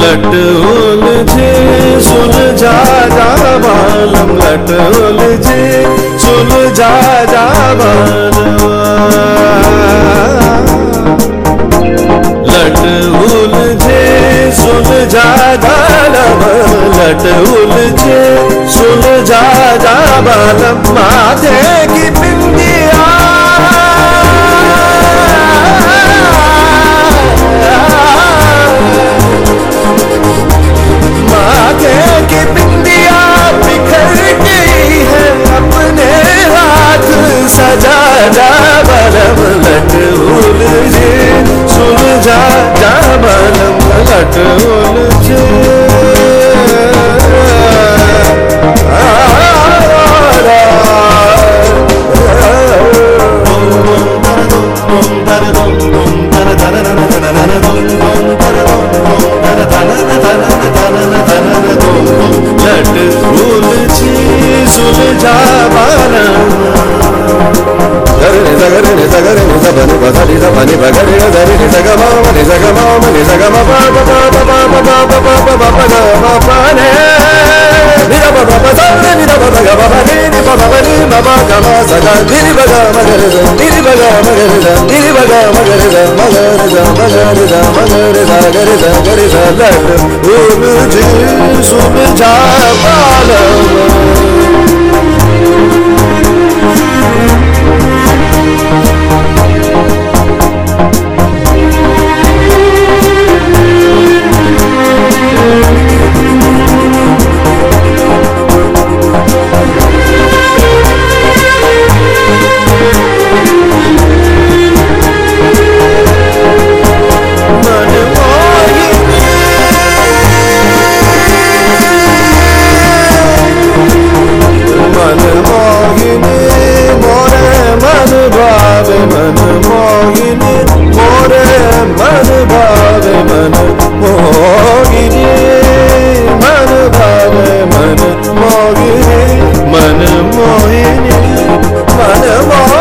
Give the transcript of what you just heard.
लट उलझे सुन जा जा बालम लट उलझे सुन जा जा लट उलझे सुन जा जा लट उलझे सुन जा जा बालम्मा देगी Oh, baba மனமோயனே மனமோ